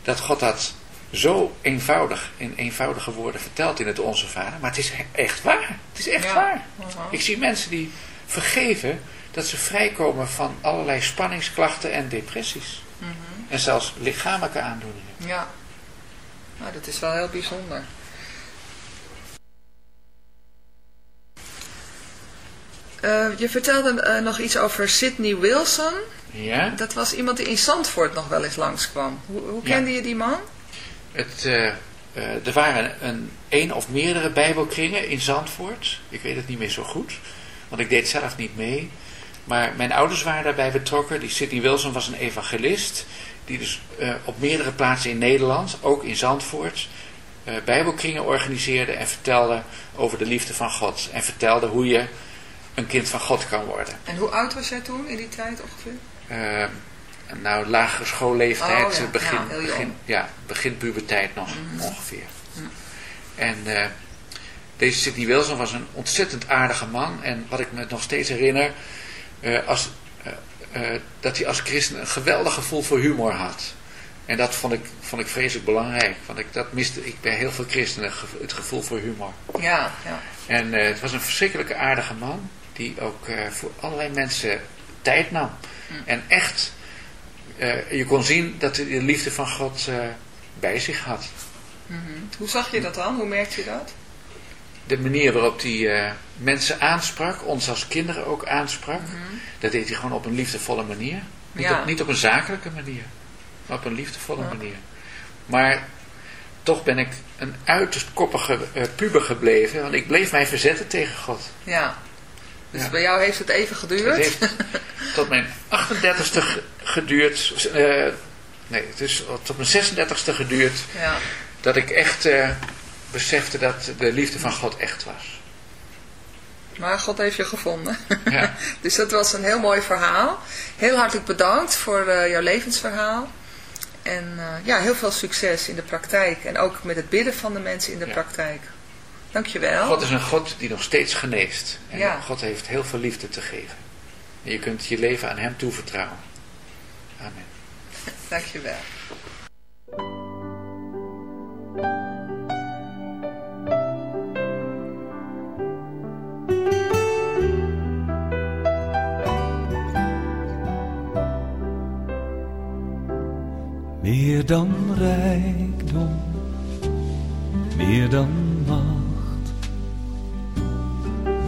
Dat God dat zo eenvoudig, in eenvoudige woorden vertelt in het Onze Vader, maar het is echt waar. Het is echt Ja. waar. Ik zie mensen die vergeven dat ze vrijkomen van allerlei spanningsklachten en depressies. Mhm. En zelfs lichamelijke aandoeningen. Ja, nou, dat is wel heel bijzonder. Eh, je vertelde eh, nog iets over Sidney Wilson. Ja? Dat was iemand die in Zandvoort nog wel eens langskwam. Hoe, hoe Ja. kende je die man? Het, eh, er waren een, een of meerdere bijbelkringen in Zandvoort. Ik weet het niet meer zo goed, want ik deed zelf niet mee. Maar mijn ouders waren daarbij betrokken. Die Sidney Wilson was een evangelist. Die dus op meerdere plaatsen in Nederland, ook in Zandvoort, bijbelkringen organiseerde en vertelde over de liefde van God. En vertelde hoe je een kind van God kan worden. En hoe oud was jij toen in die tijd ongeveer? Eh, nou, lagere schoolleeftijd, Oh, ja. eh, begin, Ja, jong. Mhm. begin, ja, begin puberteit nog ongeveer. En eh, deze Sidney Wilson was een ontzettend aardige man. En wat ik me nog steeds herinner, als, dat hij als christen een geweldig gevoel voor humor had. En dat vond ik, vond ik vreselijk belangrijk. Want ik, dat miste ik bij heel veel christenen, het gevoel voor humor. Ja, ja. En het was een verschrikkelijke aardige man. Die ook eh, voor allerlei mensen tijd nam. En echt, eh, je kon zien dat hij de liefde van God eh, bij zich had. Hoe zag je dat dan? Hoe merkte je dat? De manier waarop hij mensen aansprak, ons als kinderen ook aansprak. Dat deed hij gewoon op een liefdevolle manier. Niet, Ja. op, niet op een zakelijke manier. Maar op een liefdevolle manier. Maar toch ben ik een uiterst koppige puber gebleven. Want ik bleef mij verzetten tegen God. Ja. Dus Ja. bij jou heeft het even geduurd? Het heeft tot mijn 38ste ge- geduurd. eh, nee, het is tot mijn 36ste geduurd. Ja. Dat ik echt eh, besefte dat de liefde van God echt was. Maar God heeft je gevonden. Ja. dus dat was een heel mooi verhaal. Heel hartelijk bedankt voor eh, jouw levensverhaal. En ja, heel veel succes in de praktijk. En ook met het bidden van de mensen in de Ja. praktijk. Dankjewel. God is een God die nog steeds geneest. En Ja. God heeft heel veel liefde te geven. En je kunt je leven aan hem toevertrouwen. Amen. Dankjewel. Meer dan rijkdom, meer dan macht,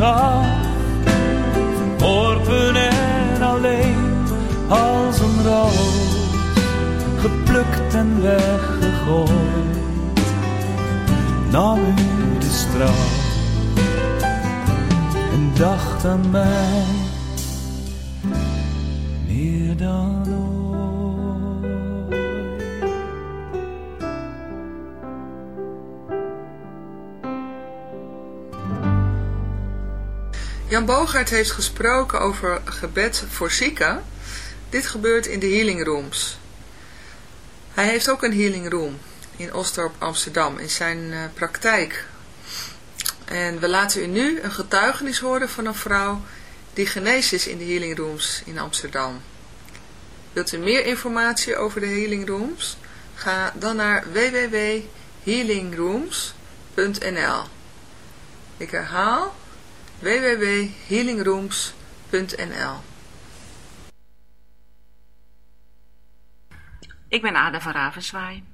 Gaf. En alleen als een roos, geplukt en weggegooid, nam de straf en dacht aan mij Jan Bogaert heeft gesproken over gebed voor zieken. Dit gebeurt in de healing rooms. Hij heeft ook een healing room in Osdorp, Amsterdam, in zijn eh, praktijk. En we laten u nu een getuigenis horen van een vrouw die genezen is in de healing rooms in Amsterdam. Wilt u meer informatie over de healing rooms? Ga dan naar www.healingrooms.nl Ik herhaal www.healingrooms.nl Ik ben Ada van Ravenswaai.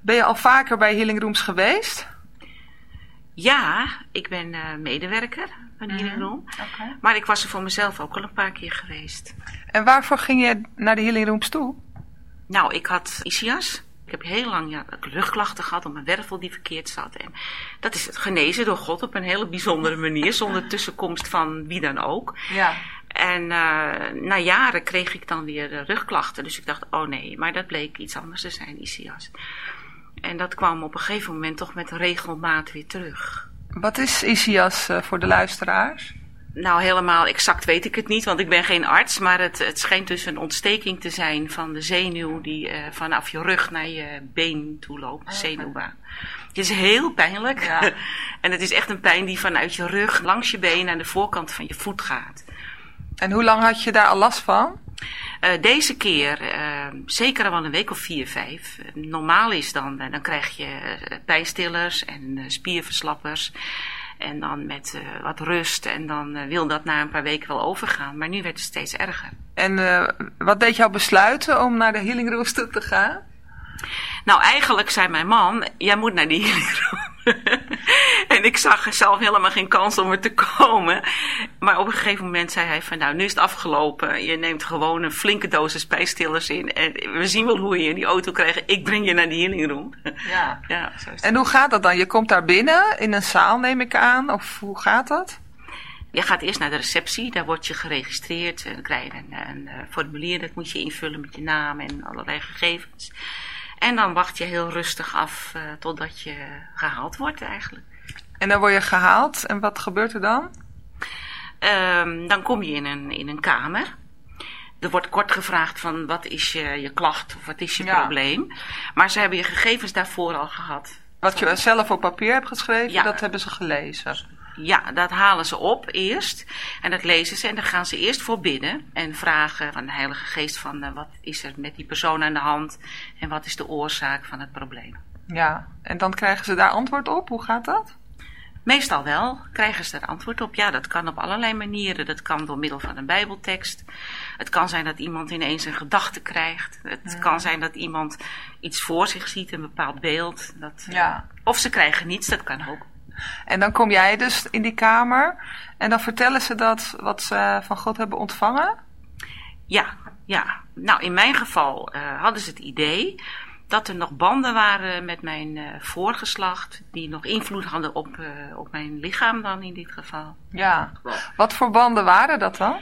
Ben je al vaker bij Healing Rooms geweest? Ja, ik ben uh, medewerker van Healing Room. Oké. Maar ik was er voor mezelf ook al een paar keer geweest. En waarvoor ging je naar de Healing Rooms toe? Nou, ik had ischias. Ik heb heel lang ja, rugklachten gehad om mijn wervel die verkeerd zat. En dat is het genezen door God op een hele bijzondere manier, zonder tussenkomst van wie dan ook. Ja. En uh, na jaren kreeg ik dan weer uh, rugklachten. Dus ik dacht, oh nee, maar dat bleek iets anders te zijn, ischias. En dat kwam op een gegeven moment toch met regelmaat weer terug. Wat is ischias uh, voor de luisteraars? Nou, helemaal exact weet ik het niet, want ik ben geen arts. Maar het, het schijnt dus een ontsteking te zijn van de zenuw die uh, vanaf je rug naar je been toe loopt, de zenuwbaan. Het is heel pijnlijk. Ja. en het is echt een pijn die vanuit je rug langs je been naar de voorkant van je voet gaat. En hoe lang had je daar al last van? Uh, deze keer uh, zeker al wel een week of vier, vijf. normaal is dan, dan krijg je pijnstillers en spierverslappers. En dan met uh, wat rust. En dan uh, wil dat na een paar weken wel overgaan. Maar nu werd het steeds erger. En uh, wat deed jou besluiten om naar de Healing Rooms toe te gaan? Nou, eigenlijk zei mijn man, jij moet naar die Healing Room. en ik zag zelf helemaal geen kans om er te komen. Maar op een gegeven moment zei hij van nou, nu is het afgelopen. Je neemt gewoon een flinke dosis pijnstillers in. En we zien wel hoe je in die auto krijgt. Ik breng je naar die healing room. Ja. ja zo is en hoe gaat dat dan? Je komt daar binnen in een zaal neem ik aan. Of hoe gaat dat? Je gaat eerst naar de receptie, daar word je geregistreerd. En dan krijg je een, een, een formulier, dat moet je invullen met je naam en allerlei gegevens. En dan wacht je heel rustig af uh, totdat je gehaald wordt eigenlijk. En dan word je gehaald en wat gebeurt er dan? Um, dan kom je in een, in een kamer. Er wordt kort gevraagd van wat is je, je klacht of wat is je Ja. probleem. Maar ze hebben je gegevens daarvoor al gehad. Wat je zelf op papier hebt geschreven, Ja. dat hebben ze gelezen. Ja, dat halen ze op eerst. En dat lezen ze. En dan gaan ze eerst voor bidden. En vragen van de Heilige Geest van uh, wat is er met die persoon aan de hand. En wat is de oorzaak van het probleem. Ja, en dan krijgen ze daar antwoord op. Hoe gaat dat? Meestal wel krijgen ze er antwoord op. Ja, dat kan op allerlei manieren. Dat kan door middel van een bijbeltekst. Het kan zijn dat iemand ineens een gedachte krijgt. Het Ja. kan zijn dat iemand iets voor zich ziet, een bepaald beeld. Dat, Ja. Of ze krijgen niets, dat kan ook. En dan kom jij dus in die kamer en dan vertellen ze dat wat ze van God hebben ontvangen. Ja, ja. Nou, in mijn geval uh, hadden ze het idee dat er nog banden waren met mijn uh, voorgeslacht. Die nog invloed hadden op, uh, op mijn lichaam dan in dit geval. Ja. Wat voor banden waren dat dan?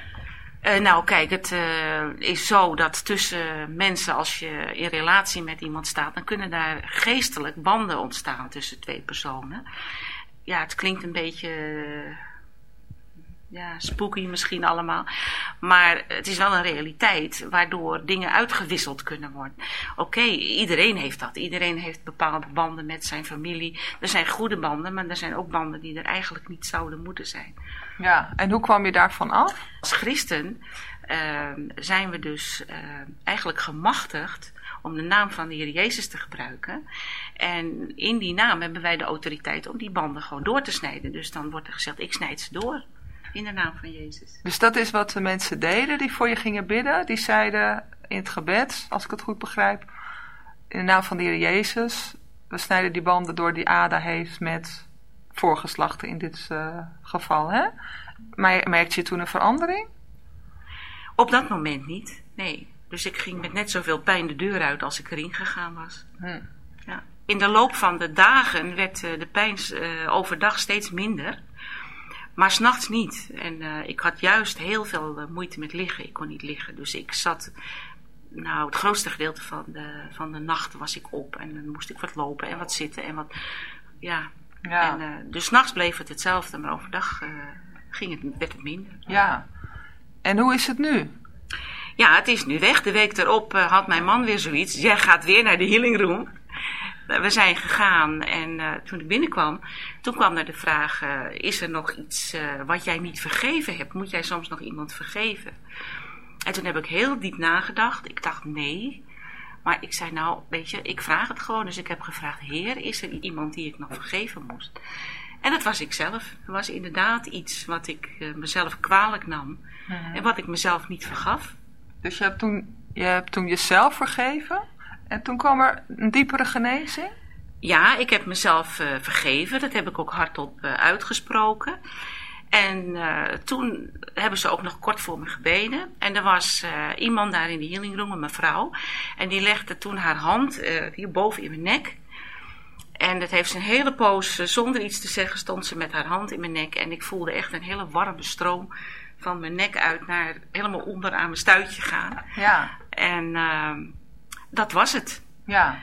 Uh, nou, kijk, het uh, is zo dat tussen mensen, als je in relatie met iemand staat, dan kunnen daar geestelijk banden ontstaan tussen twee personen. Ja, het klinkt een beetje ja, spooky misschien allemaal. Maar het is wel een realiteit waardoor dingen uitgewisseld kunnen worden. Oké, okay, iedereen heeft dat. Iedereen heeft bepaalde banden met zijn familie. Er zijn goede banden, maar er zijn ook banden die er eigenlijk niet zouden moeten zijn. Ja, en hoe kwam je daarvan af? Als christen uh, zijn we dus uh, eigenlijk gemachtigd om de naam van de Heer Jezus te gebruiken. En in die naam hebben wij de autoriteit om die banden gewoon door te snijden. Dus dan wordt er gezegd, ik snijd ze door in de naam van Jezus. Dus dat is wat de mensen deden die voor je gingen bidden. Die zeiden in het gebed, als ik het goed begrijp, in de naam van de Heer Jezus, we snijden die banden door die Ada heeft met voorgeslachten in dit uh, geval. Hè? Maar merkte je toen een verandering? Op dat moment niet, nee. Dus ik ging met net zoveel pijn de deur uit als ik erin gegaan was. Hm. Ja. In de loop van de dagen werd uh, de pijn uh, overdag steeds minder. Maar s'nachts niet. En uh, ik had juist heel veel uh, moeite met liggen. Ik kon niet liggen. Dus ik zat. Nou, het grootste gedeelte van de, van de nacht was ik op. En dan moest ik wat lopen en wat zitten en wat. Ja. ja. En, uh, dus s'nachts bleef het hetzelfde. Maar overdag ging het, werd het minder. Ja. En hoe is het nu? Ja, het is nu weg. De week erop had mijn man weer zoiets. Jij gaat weer naar de healing room we zijn gegaan en uh, toen ik binnenkwam, toen kwam er de vraag: uh, is er nog iets wat jij niet vergeven hebt? Moet jij soms nog iemand vergeven? En toen heb ik heel diep nagedacht. Ik dacht nee. Maar ik zei nou, weet je, ik vraag het gewoon. Dus ik heb gevraagd: Heer, is er iemand die ik nog vergeven moest? En dat was ik zelf. Er was inderdaad iets wat ik mezelf kwalijk nam. En wat ik mezelf niet vergaf. Dus je hebt toen, je hebt toen jezelf vergeven? En toen kwam er een diepere genezing? Ja, ik heb mezelf uh, vergeven. Dat heb ik ook hardop uh, uitgesproken. En uh, toen hebben ze ook nog kort voor me gebeden. En er was iemand daar in de healing room, een mevrouw. En die legde toen haar hand hier boven in mijn nek. En dat heeft ze een hele poos, zonder iets te zeggen, stond ze met haar hand in mijn nek. En ik voelde echt een hele warme stroom van mijn nek uit naar helemaal onder aan mijn stuitje gaan. Ja. En ehm, dat was het. Ja.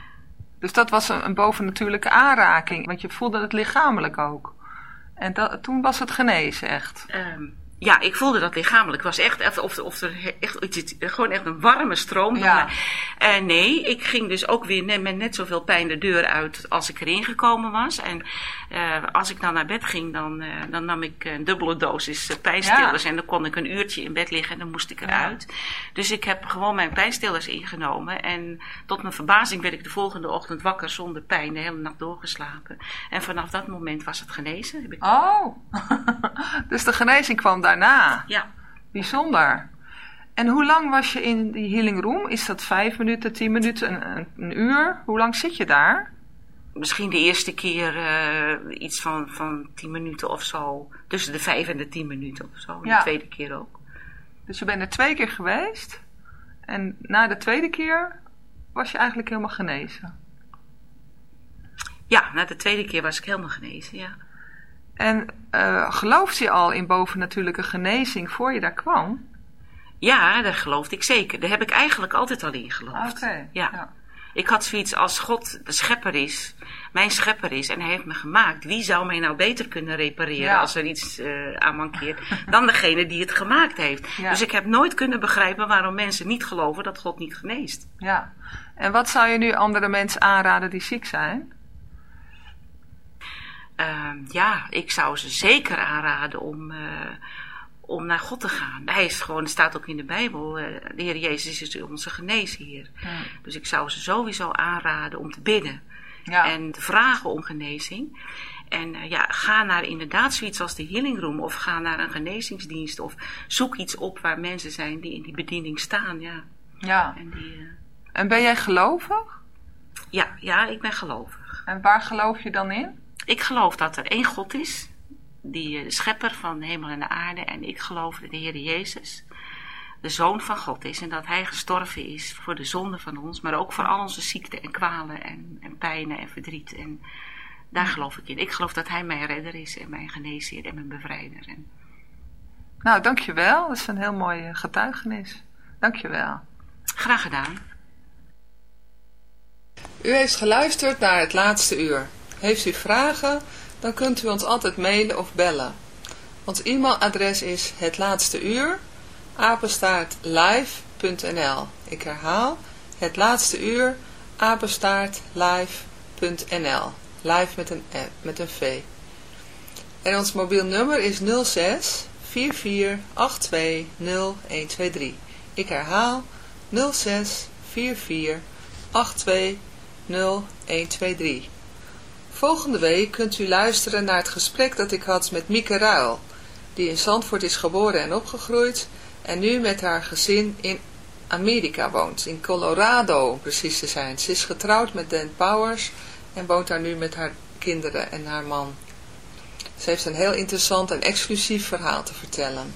Dus dat was een, een bovennatuurlijke aanraking, want je voelde het lichamelijk ook. En dat, toen was het genezen echt. Um, ja, ik voelde dat lichamelijk. Was echt, of, of er echt, gewoon echt een warme stroom. Ja. Uh, nee, ik ging dus ook weer met net zoveel pijn de deur uit als ik erin gekomen was. En uh, als ik dan naar bed ging, dan, uh, dan nam ik een dubbele dosis pijnstillers. Ja. En dan kon ik een uurtje in bed liggen en dan moest ik eruit. Ja. Dus ik heb gewoon mijn pijnstillers ingenomen. En tot mijn verbazing werd ik de volgende ochtend wakker zonder pijn. De hele nacht doorgeslapen. En vanaf dat moment was het genezen. Heb ik... Oh, dus de genezing kwam daar daarna. Ja. Bijzonder. En hoe lang was je in die healing room? Is dat vijf minuten, tien minuten, een, een uur? Hoe lang zit je daar? Misschien de eerste keer uh, iets van, van tien minuten of zo. Tussen de vijf en de tien minuten of zo. Ja. De tweede keer ook. Dus je bent er twee keer geweest. En na de tweede keer was je eigenlijk helemaal genezen. Ja, na de tweede keer was ik helemaal genezen, ja. En uh, geloofde je al in bovennatuurlijke genezing voor je daar kwam? Ja, daar geloofde ik zeker. Daar heb ik eigenlijk altijd al in geloofd. Okay, ja. ja. Ik had zoiets als God de schepper is, mijn schepper is en hij heeft me gemaakt. Wie zou mij nou beter kunnen repareren ja. als er iets uh, aan mankeert dan degene die het gemaakt heeft. Ja. Dus ik heb nooit kunnen begrijpen waarom mensen niet geloven dat God niet geneest. Ja. En wat zou je nu andere mensen aanraden die ziek zijn? Uh, ja, ik zou ze zeker aanraden om, uh, om naar God te gaan. Hij is gewoon, staat ook in de Bijbel, uh, de Heer Jezus is onze geneesheer. Ja. Dus ik zou ze sowieso aanraden om te bidden. Ja. En te vragen om genezing. En uh, ja, ga naar inderdaad zoiets als de Healing Room of ga naar een genezingsdienst of zoek iets op waar mensen zijn die in die bediening staan. Ja. ja. En, die, en ben jij gelovig? Ja, ja, ik ben gelovig. En waar geloof je dan in? Ik geloof dat er één God is, die de schepper van de hemel en de aarde. En ik geloof dat de Heer Jezus de Zoon van God is. En dat Hij gestorven is voor de zonde van ons, maar ook voor al onze ziekten en kwalen en, en pijnen en verdriet. En daar geloof ik in. Ik geloof dat Hij mijn redder is en mijn geneesheer en mijn bevrijder. En... Nou, dankjewel. Dat is een heel mooi getuigenis. Dankjewel. Graag gedaan. U heeft geluisterd naar het laatste uur. Heeft u vragen, dan kunt u ons altijd mailen of bellen. Ons e-mailadres is het laatste uur, apenstaartlive.nl. Ik herhaal, het laatste uur, apenstaartlive.nl. Live met een, met een V. En ons mobiel nummer is 06 44 82 0123. Ik herhaal 06 44 82 0123. Volgende week kunt u luisteren naar het gesprek dat ik had met Mieke Ruil, die in Zandvoort is geboren en opgegroeid en nu met haar gezin in Amerika woont, in Colorado om precies te zijn. Ze is getrouwd met Dan Powers en woont daar nu met haar kinderen en haar man. Ze heeft een heel interessant en exclusief verhaal te vertellen.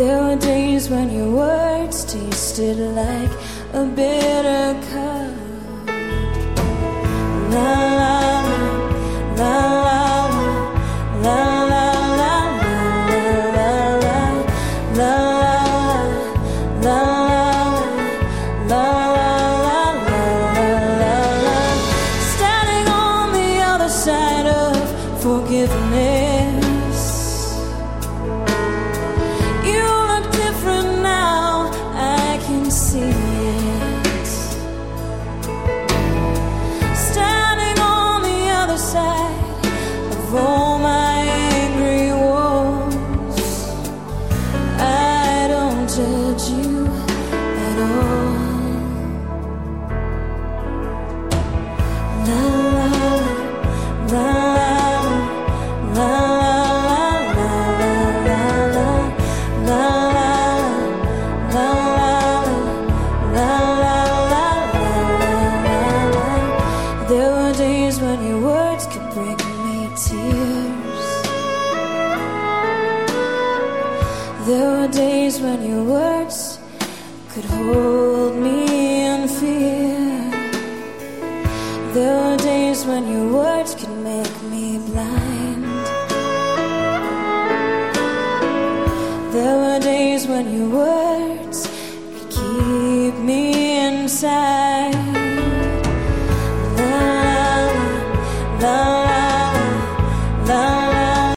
There were days when your words tasted like a bitter cup. Love